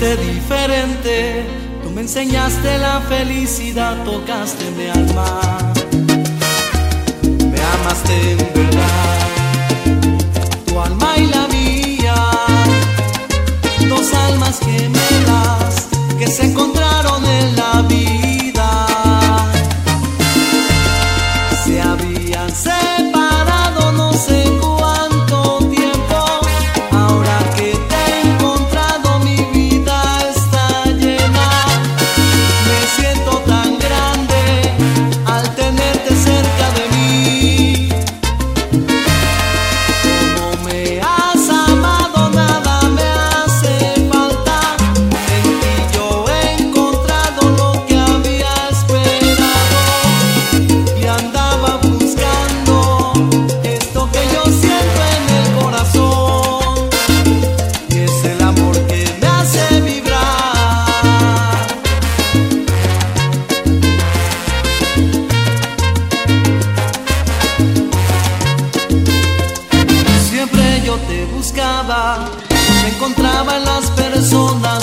diferente. Tú me enseñaste la felicidad, tocaste mi alma. Me amaste en verdad. Tu alma y la mía. Dos almas gemelas que se encontraron en la vida. Se habían separado no sé cuánto buscaba, me encontraba en las personas